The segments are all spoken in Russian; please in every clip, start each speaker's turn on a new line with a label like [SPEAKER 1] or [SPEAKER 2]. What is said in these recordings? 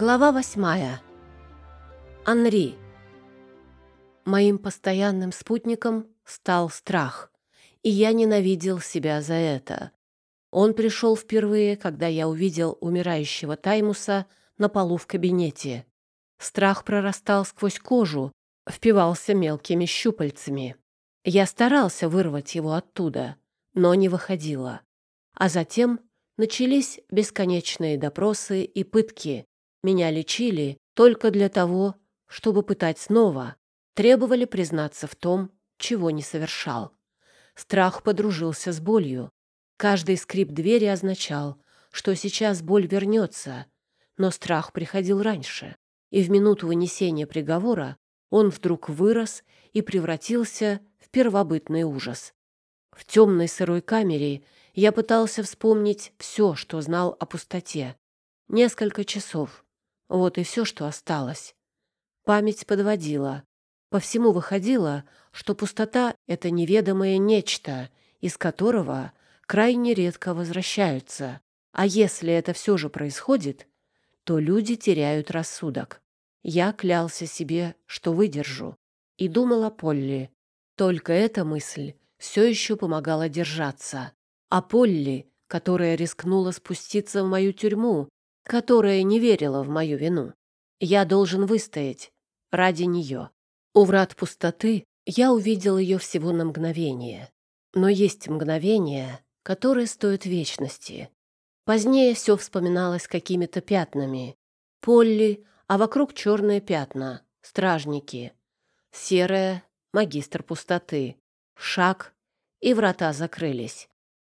[SPEAKER 1] Глава восьмая. Анри. Моим постоянным спутником стал страх, и я ненавидел себя за это. Он пришел впервые, когда я увидел умирающего Таймуса на полу в кабинете. Страх прорастал сквозь кожу, впивался мелкими щупальцами. Я старался вырвать его оттуда, но не выходило. А затем начались бесконечные допросы и пытки. Меня лечили только для того, чтобы пытать снова. Требовали признаться в том, чего не совершал. Страх подружился с болью. Каждый скрип двери означал, что сейчас боль вернется, но страх приходил раньше, и в минуту вынесения приговора он вдруг вырос и превратился в первобытный ужас. В темной сырой камере я пытался вспомнить все, что знал о пустоте. Несколько часов. Вот и все, что осталось. Память подводила. По всему выходило, что пустота — это неведомое нечто, из которого крайне редко возвращаются. А если это все же происходит, то люди теряют рассудок. Я клялся себе, что выдержу, и думал о Полли. Только эта мысль все еще помогала держаться. О Полли, которая рискнула спуститься в мою тюрьму, которая не верила в мою вину. Я должен выстоять ради нее. У врат пустоты я увидел ее всего на мгновение. Но есть мгновения, которые стоят вечности. Позднее все вспоминалось какими-то пятнами. Полли, а вокруг черные пятна, стражники. Серая — магистр пустоты. Шаг, и врата закрылись.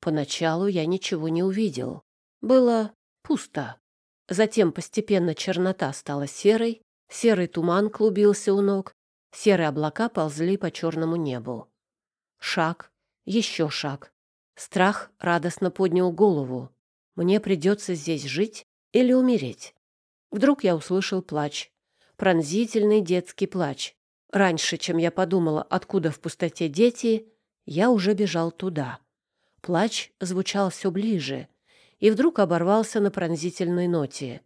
[SPEAKER 1] Поначалу я ничего не увидел. Было пусто. Затем постепенно чернота стала серой, серый туман клубился у ног, серые облака ползли по черному небу. Шаг, еще шаг. Страх радостно поднял голову. Мне придется здесь жить или умереть. Вдруг я услышал плач. Пронзительный детский плач. Раньше, чем я подумала, откуда в пустоте дети, я уже бежал туда. Плач звучал все ближе и вдруг оборвался на пронзительной ноте.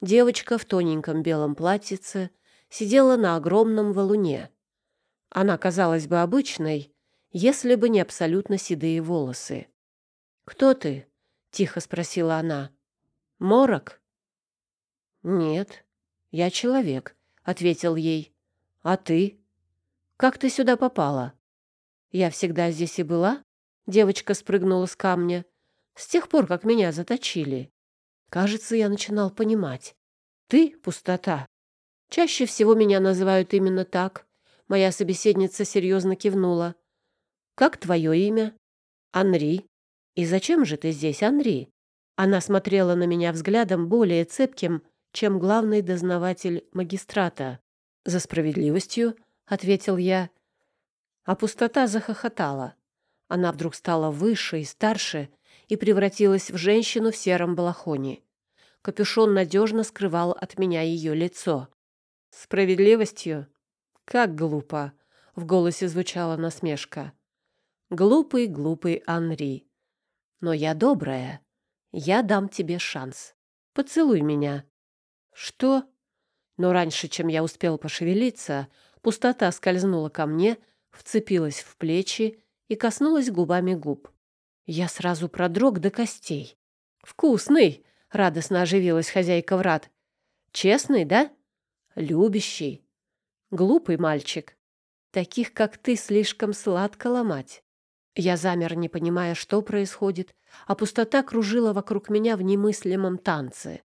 [SPEAKER 1] Девочка в тоненьком белом платьице сидела на огромном валуне. Она казалась бы обычной, если бы не абсолютно седые волосы. «Кто ты?» — тихо спросила она. «Морок?» «Нет, я человек», — ответил ей. «А ты? Как ты сюда попала?» «Я всегда здесь и была?» Девочка спрыгнула с камня. С тех пор, как меня заточили. Кажется, я начинал понимать. Ты — пустота. Чаще всего меня называют именно так. Моя собеседница серьезно кивнула. Как твое имя? Анри. И зачем же ты здесь, Анри? Она смотрела на меня взглядом более цепким, чем главный дознаватель магистрата. За справедливостью, — ответил я. А пустота захохотала. Она вдруг стала выше и старше и превратилась в женщину в сером балахоне. Капюшон надежно скрывал от меня ее лицо. «Справедливостью? Как глупо!» — в голосе звучала насмешка. «Глупый, глупый Анри. Но я добрая. Я дам тебе шанс. Поцелуй меня». «Что?» Но раньше, чем я успел пошевелиться, пустота скользнула ко мне, вцепилась в плечи и коснулась губами губ. Я сразу продрог до костей. «Вкусный!» — радостно оживилась хозяйка врат. «Честный, да? Любящий. Глупый мальчик. Таких, как ты, слишком сладко ломать». Я замер, не понимая, что происходит, а пустота кружила вокруг меня в немыслимом танце.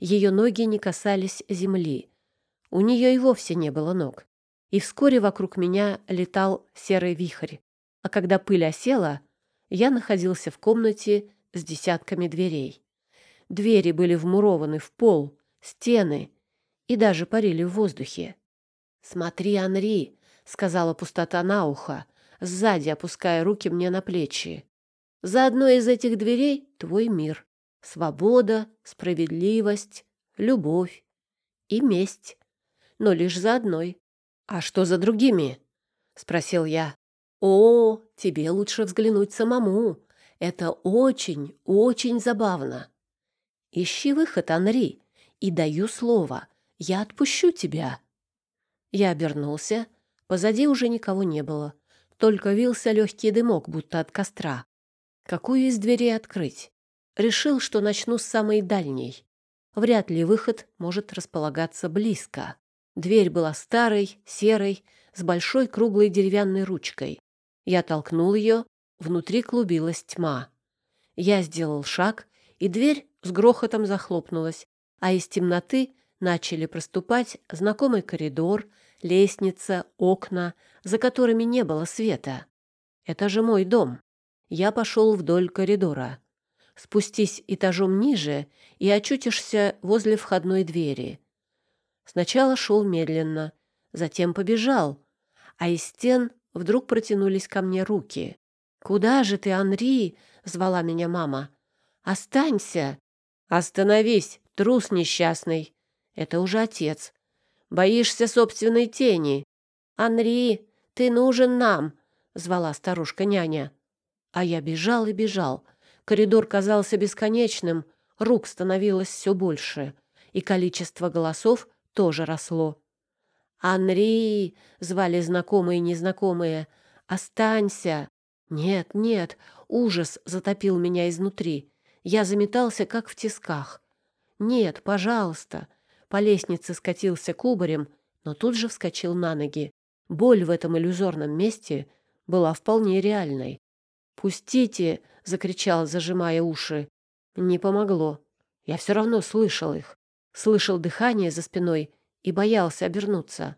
[SPEAKER 1] Ее ноги не касались земли. У нее и вовсе не было ног. И вскоре вокруг меня летал серый вихрь а когда пыль осела, я находился в комнате с десятками дверей. Двери были вмурованы в пол, стены и даже парили в воздухе. «Смотри, Анри!» — сказала пустота на ухо, сзади опуская руки мне на плечи. «За одной из этих дверей твой мир. Свобода, справедливость, любовь и месть. Но лишь за одной. А что за другими?» — спросил я. О, тебе лучше взглянуть самому. Это очень, очень забавно. Ищи выход, Анри, И даю слово, я отпущу тебя. Я обернулся. Позади уже никого не было. Только вился легкий дымок, будто от костра. Какую из дверей открыть? Решил, что начну с самой дальней. Вряд ли выход может располагаться близко. Дверь была старой, серой, с большой круглой деревянной ручкой. Я толкнул ее, внутри клубилась тьма. Я сделал шаг, и дверь с грохотом захлопнулась, а из темноты начали проступать знакомый коридор, лестница, окна, за которыми не было света. Это же мой дом. Я пошел вдоль коридора. Спустись этажом ниже и очутишься возле входной двери. Сначала шел медленно, затем побежал, а из стен вдруг протянулись ко мне руки. «Куда же ты, Анри?» — звала меня мама. «Останься!» «Остановись, трус несчастный!» Это уже отец. «Боишься собственной тени!» «Анри, ты нужен нам!» — звала старушка-няня. А я бежал и бежал. Коридор казался бесконечным, рук становилось все больше, и количество голосов тоже росло. «Анри!» — звали знакомые и незнакомые. «Останься!» Нет, нет, ужас затопил меня изнутри. Я заметался, как в тисках. Нет, пожалуйста. По лестнице скатился кубарем, но тут же вскочил на ноги. Боль в этом иллюзорном месте была вполне реальной. «Пустите!» — закричал, зажимая уши. Не помогло. Я все равно слышал их. Слышал дыхание за спиной и боялся обернуться.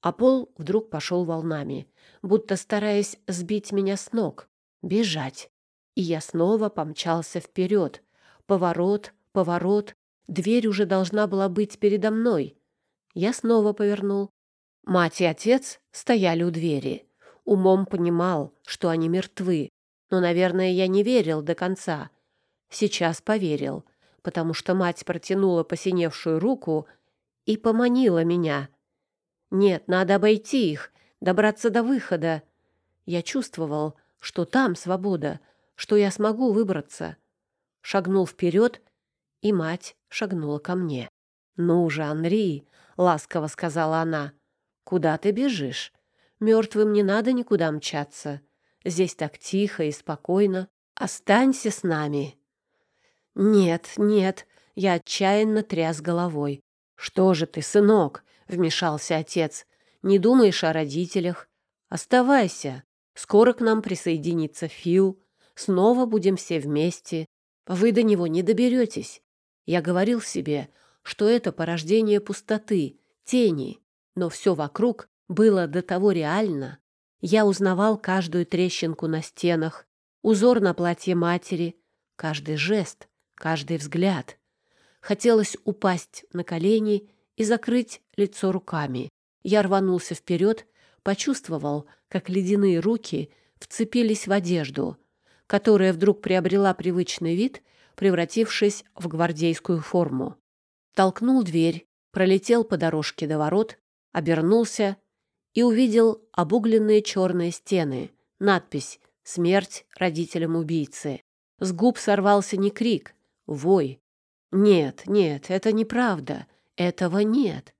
[SPEAKER 1] А пол вдруг пошел волнами будто стараясь сбить меня с ног. Бежать. И я снова помчался вперед. Поворот, поворот. Дверь уже должна была быть передо мной. Я снова повернул. Мать и отец стояли у двери. Умом понимал, что они мертвы. Но, наверное, я не верил до конца. Сейчас поверил, потому что мать протянула посиневшую руку и поманила меня. Нет, надо обойти их, добраться до выхода. Я чувствовал, что там свобода, что я смогу выбраться. Шагнул вперед, и мать шагнула ко мне. «Ну же, Анри!» — ласково сказала она. «Куда ты бежишь? Мертвым не надо никуда мчаться. Здесь так тихо и спокойно. Останься с нами». «Нет, нет!» — я отчаянно тряс головой. «Что же ты, сынок?» — вмешался отец. Не думаешь о родителях? Оставайся. Скоро к нам присоединится Фил. Снова будем все вместе. Вы до него не доберетесь. Я говорил себе, что это порождение пустоты, тени. Но все вокруг было до того реально. Я узнавал каждую трещинку на стенах, узор на платье матери, каждый жест, каждый взгляд. Хотелось упасть на колени и закрыть лицо руками. Я рванулся вперед, почувствовал, как ледяные руки вцепились в одежду, которая вдруг приобрела привычный вид, превратившись в гвардейскую форму. Толкнул дверь, пролетел по дорожке до ворот, обернулся и увидел обугленные черные стены, надпись «Смерть родителям убийцы». С губ сорвался не крик, вой. «Нет, нет, это неправда, этого нет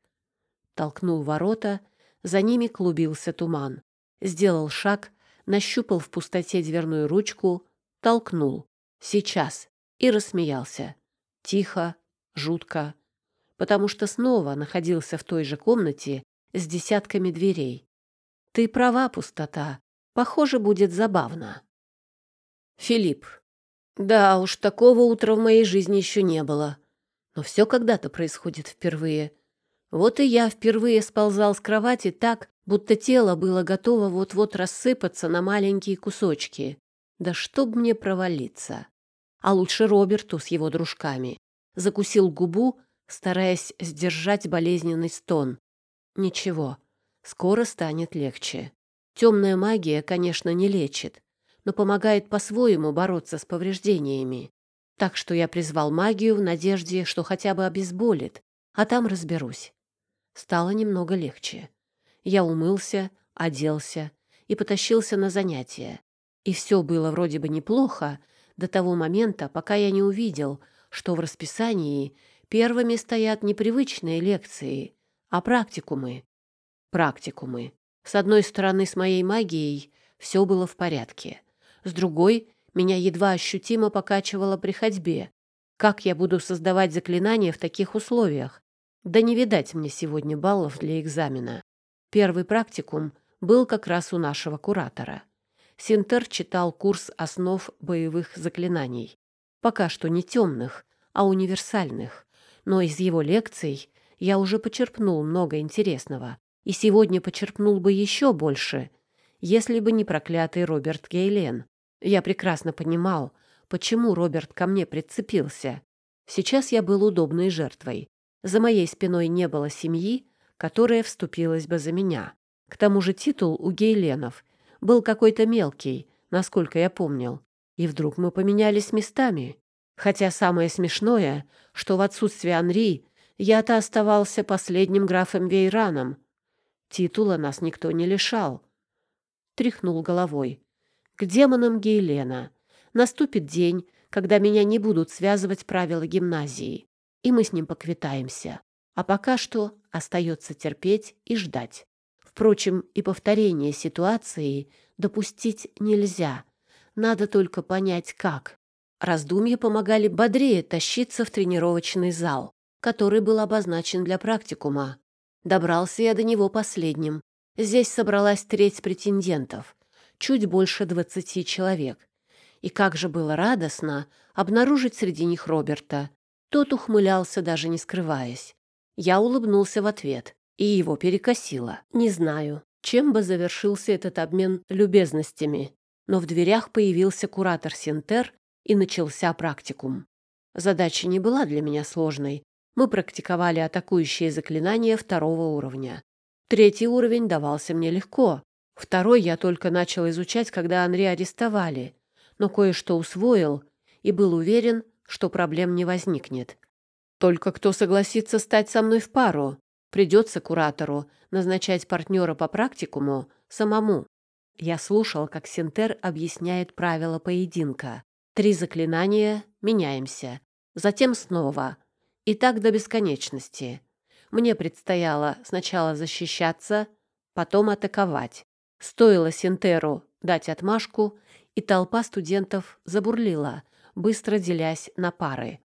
[SPEAKER 1] толкнул ворота, за ними клубился туман. Сделал шаг, нащупал в пустоте дверную ручку, толкнул. Сейчас. И рассмеялся. Тихо, жутко. Потому что снова находился в той же комнате с десятками дверей. Ты права, пустота. Похоже, будет забавно. Филипп. Да уж, такого утра в моей жизни еще не было. Но все когда-то происходит впервые. Вот и я впервые сползал с кровати так, будто тело было готово вот-вот рассыпаться на маленькие кусочки. Да чтоб мне провалиться. А лучше Роберту с его дружками. Закусил губу, стараясь сдержать болезненный стон. Ничего, скоро станет легче. Темная магия, конечно, не лечит, но помогает по-своему бороться с повреждениями. Так что я призвал магию в надежде, что хотя бы обезболит, а там разберусь. Стало немного легче. Я умылся, оделся и потащился на занятия. И все было вроде бы неплохо до того момента, пока я не увидел, что в расписании Первыми стоят непривычные лекции, а практикумы. Практикумы. С одной стороны, с моей магией все было в порядке. С другой, меня едва ощутимо покачивало при ходьбе. Как я буду создавать заклинания в таких условиях? Да не видать мне сегодня баллов для экзамена. Первый практикум был как раз у нашего куратора. Синтер читал курс основ боевых заклинаний. Пока что не темных, а универсальных. Но из его лекций я уже почерпнул много интересного. И сегодня почерпнул бы еще больше, если бы не проклятый Роберт Гейлен. Я прекрасно понимал, почему Роберт ко мне прицепился. Сейчас я был удобной жертвой. За моей спиной не было семьи, которая вступилась бы за меня. К тому же титул у Гейленов был какой-то мелкий, насколько я помнил. И вдруг мы поменялись местами. Хотя самое смешное, что в отсутствие Анри я-то оставался последним графом Вейраном. Титула нас никто не лишал. Тряхнул головой. К демонам Гейлена. Наступит день, когда меня не будут связывать правила гимназии, и мы с ним поквитаемся. А пока что остается терпеть и ждать. Впрочем, и повторение ситуации допустить нельзя. Надо только понять, как. Раздумья помогали бодрее тащиться в тренировочный зал, который был обозначен для практикума. Добрался я до него последним. Здесь собралась треть претендентов, чуть больше двадцати человек. И как же было радостно обнаружить среди них Роберта. Тот ухмылялся, даже не скрываясь. Я улыбнулся в ответ и его перекосило. Не знаю, чем бы завершился этот обмен любезностями, но в дверях появился куратор Синтер и начался практикум. Задача не была для меня сложной. Мы практиковали атакующие заклинания второго уровня. Третий уровень давался мне легко. Второй я только начал изучать, когда Анри арестовали, но кое-что усвоил и был уверен, что проблем не возникнет. Только кто согласится стать со мной в пару? Придется куратору назначать партнера по практикуму самому. Я слушал, как Синтер объясняет правила поединка. Три заклинания, меняемся. Затем снова. И так до бесконечности. Мне предстояло сначала защищаться, потом атаковать. Стоило Синтеру дать отмашку, и толпа студентов забурлила, быстро делясь на пары.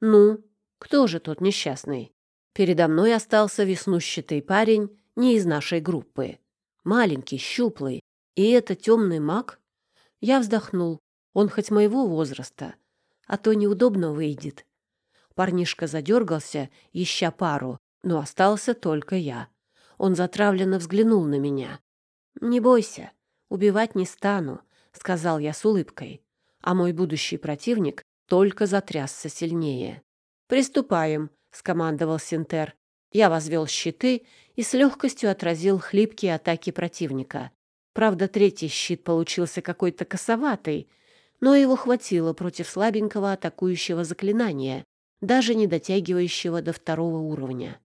[SPEAKER 1] «Ну, кто же тот несчастный?» Передо мной остался веснущатый парень не из нашей группы. Маленький, щуплый. И это темный маг? Я вздохнул. Он хоть моего возраста, а то неудобно выйдет. Парнишка задергался, ища пару, но остался только я. Он затравленно взглянул на меня. «Не бойся, убивать не стану», — сказал я с улыбкой. А мой будущий противник только затрясся сильнее. «Приступаем», — скомандовал Синтер. Я возвел щиты и с легкостью отразил хлипкие атаки противника. Правда, третий щит получился какой-то косоватый, но его хватило против слабенького атакующего заклинания, даже не дотягивающего до второго уровня.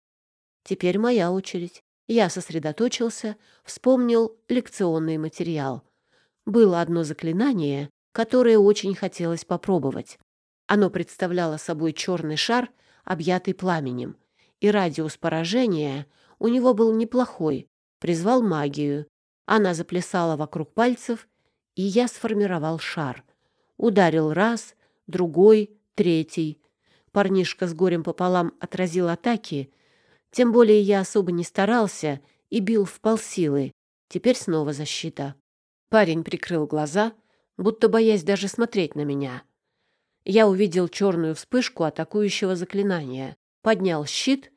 [SPEAKER 1] Теперь моя очередь. Я сосредоточился, вспомнил лекционный материал. Было одно заклинание, которое очень хотелось попробовать. Оно представляло собой черный шар — объятый пламенем, и радиус поражения у него был неплохой. Призвал магию. Она заплясала вокруг пальцев, и я сформировал шар. Ударил раз, другой, третий. Парнишка с горем пополам отразил атаки, тем более я особо не старался и бил в полсилы. Теперь снова защита. Парень прикрыл глаза, будто боясь даже смотреть на меня. Я увидел черную вспышку атакующего заклинания, поднял щит,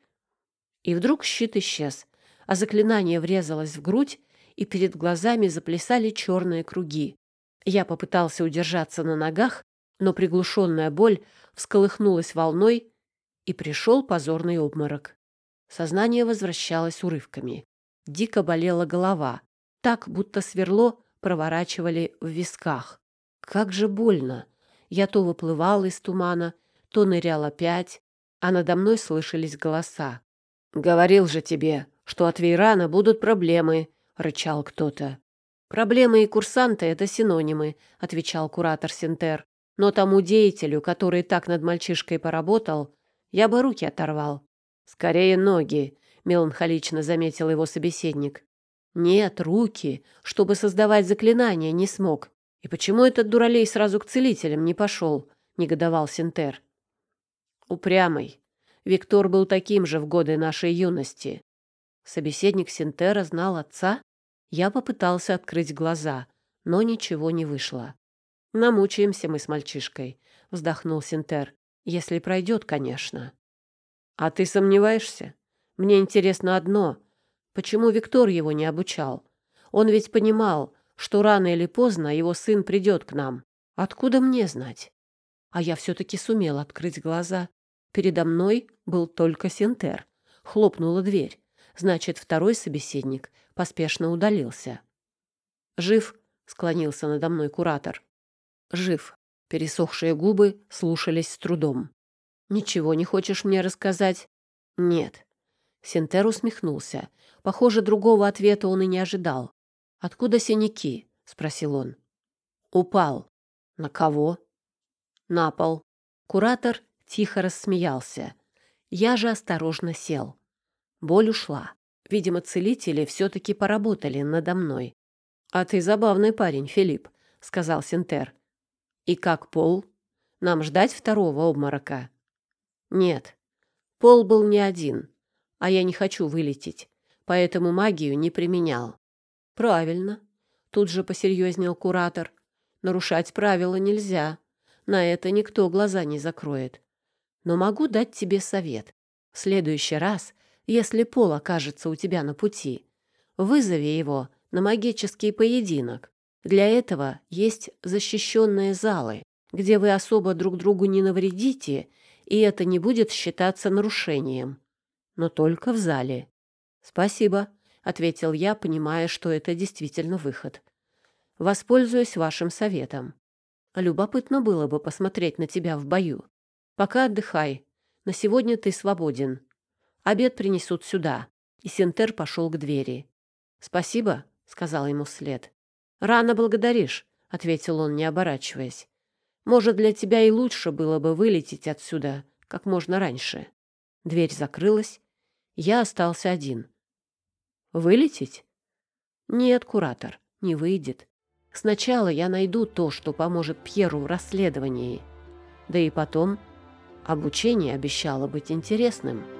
[SPEAKER 1] и вдруг щит исчез, а заклинание врезалось в грудь, и перед глазами заплясали черные круги. Я попытался удержаться на ногах, но приглушенная боль всколыхнулась волной, и пришел позорный обморок. Сознание возвращалось урывками. Дико болела голова, так, будто сверло проворачивали в висках. Как же больно! Я то выплывал из тумана, то нырял опять, а надо мной слышались голоса. «Говорил же тебе, что от Вейрана будут проблемы», — рычал кто-то. «Проблемы и курсанты — это синонимы», — отвечал куратор Синтер. «Но тому деятелю, который так над мальчишкой поработал, Я бы руки оторвал. Скорее ноги, меланхолично заметил его собеседник. Нет, руки, чтобы создавать заклинания, не смог. И почему этот дуралей сразу к целителям не пошел? негодовал Синтер. Упрямый. Виктор был таким же в годы нашей юности. Собеседник Синтера знал отца. Я попытался открыть глаза, но ничего не вышло. Намучаемся мы с мальчишкой, вздохнул Синтер. Если пройдет, конечно. А ты сомневаешься? Мне интересно одно. Почему Виктор его не обучал? Он ведь понимал, что рано или поздно его сын придет к нам. Откуда мне знать? А я все-таки сумел открыть глаза. Передо мной был только Синтер. Хлопнула дверь. Значит, второй собеседник поспешно удалился. «Жив?» — склонился надо мной куратор. «Жив». Пересохшие губы слушались с трудом. «Ничего не хочешь мне рассказать?» «Нет». Синтер усмехнулся. Похоже, другого ответа он и не ожидал. «Откуда синяки?» — спросил он. «Упал». «На кого?» «На пол». Куратор тихо рассмеялся. Я же осторожно сел. Боль ушла. Видимо, целители все-таки поработали надо мной. «А ты забавный парень, Филипп», — сказал Синтер. «И как пол? Нам ждать второго обморока?» «Нет, пол был не один, а я не хочу вылететь, поэтому магию не применял». «Правильно», — тут же посерьезнел куратор. «Нарушать правила нельзя. На это никто глаза не закроет. Но могу дать тебе совет. В следующий раз, если пол окажется у тебя на пути, вызови его на магический поединок. Для этого есть защищенные залы, где вы особо друг другу не навредите, и это не будет считаться нарушением. Но только в зале. «Спасибо», — ответил я, понимая, что это действительно выход. «Воспользуюсь вашим советом. Любопытно было бы посмотреть на тебя в бою. Пока отдыхай. На сегодня ты свободен. Обед принесут сюда». И Синтер пошел к двери. «Спасибо», — сказал ему вслед. «Рано благодаришь», — ответил он, не оборачиваясь. «Может, для тебя и лучше было бы вылететь отсюда как можно раньше». Дверь закрылась. Я остался один. «Вылететь?» «Нет, куратор, не выйдет. Сначала я найду то, что поможет Пьеру в расследовании. Да и потом, обучение обещало быть интересным».